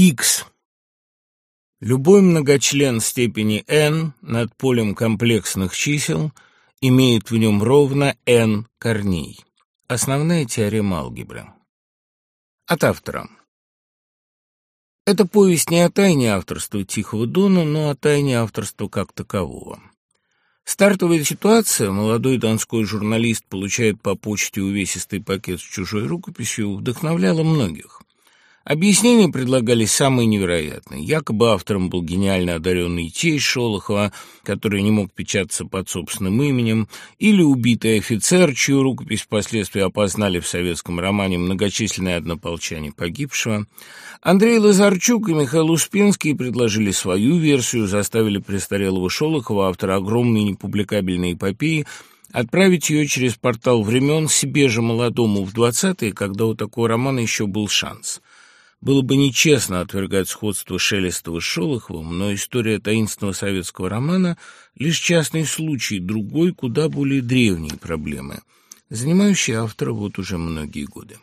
X. Любой многочлен степени n над полем комплексных чисел имеет в нем ровно n корней. Основная теорема алгебры. От автора. Эта повесть не о тайне авторства Тихого Дона, но о тайне авторства как такового. Стартовая ситуация. Молодой донской журналист получает по почте увесистый пакет с чужой рукописью, вдохновляла многих. Объяснения предлагались самые невероятные. Якобы автором был гениально одаренный тесть Шолохова, который не мог печататься под собственным именем, или убитый офицер, чью рукопись впоследствии опознали в советском романе многочисленные однополчане погибшего. Андрей Лазарчук и Михаил Успенский предложили свою версию, заставили престарелого Шолохова, автора огромной непубликабельной эпопеи, отправить ее через портал времен себе же молодому в двадцатые, когда у такого романа еще был шанс. Было бы нечестно отвергать сходство Шелестова с Шолоховым, но история таинственного советского романа — лишь частный случай другой, куда более древней проблемы, занимающей автора вот уже многие годы.